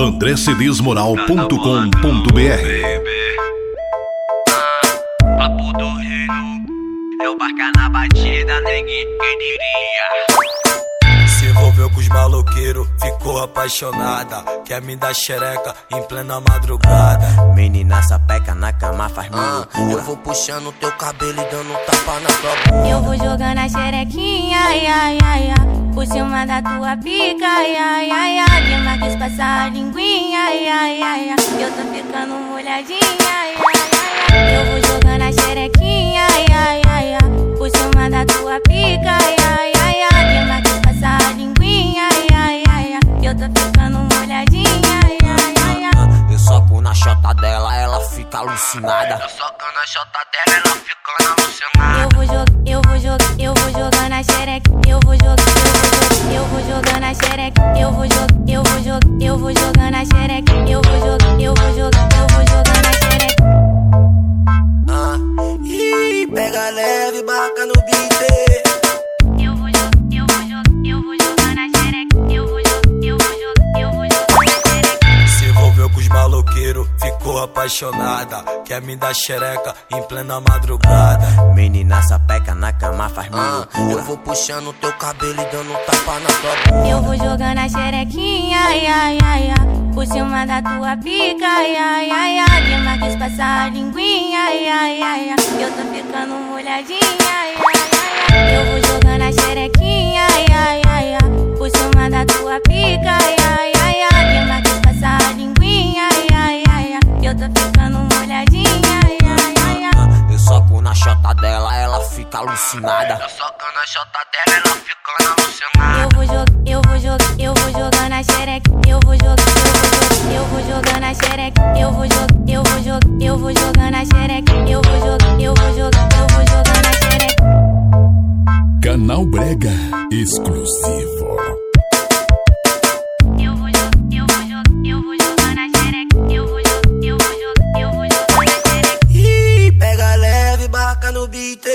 andrecedesmoral.com.br Papo do reino, eu barca na batida, neguinho, quem diria? Se envolveu com os maloqueiros, ficou apaixonada. Quer me dar xereca em plena madrugada. Menina sapeca na cama faz mal. eu vou puxando teu cabelo e dando tapa na tua bunda. Eu vou jogando a xerequinha, ai, ai, ai, ai. Por cima da tua pica, ai, ai, ai, ai. De Marques passar a linguinha, ai, ai, ai, ai. Eu tô ficando molhadinha, ai, ai, ai, ai. Eu vou jogando a xerequinha, ai, ai, ai, ai. Por cima da tua pica, ai, ai, ai, ai. De Marques passar a linguinha, ai, ai, ai, ai. Eu tô ficando molhadinha, ai, ai, ai, ai. Eu soco na chota dela, ela fica alucinada. Eu socando a chota dela, ela ficando alucinada. Eu vou jogar, eu vou jogar, eu vou jogar na xereca, eu vou jogar, eu vou jogar na xereca, eu vou jogar, eu vou jogar, eu vou jogar na xereca, eu vou jogar, eu vou jogar, eu vou jogar na xereca. Ah, ih, pega leve, barca no beat. Eu vou jogar, eu vou jogar, eu vou jogar na xereca, eu vou jogar, eu vou jogar, eu vou jogar na xereca. Se envolveu com os maloqueiros, ficou apaixonada. Quer me dar xereca em plena madrugada. Cama faz mal. eu vou puxando teu cabelo e dando um tapa na tua bunda. Eu vou jogando a xerequinha, ai, ai, ai, ai. Por cima da tua pica, ai, ai, ai, ai. De Marques passar a linguinha, ai, ai, ai, ai. Eu tô ficando molhadinha, ai, ai, ai, ai. Eu vou jogando alucinada. Eu socando a chota dela, ela ficando alucinada. Eu vou jogar, eu vou jogar, eu vou jogar na xereca. Eu vou jogar, eu vou jogar, na xereca. Eu vou jogar, eu vou jogar, eu vou jogar na xereca. Eu vou jogar, eu vou jogar, eu vou jogar na xereca. Canal Brega exclusivo. no beat.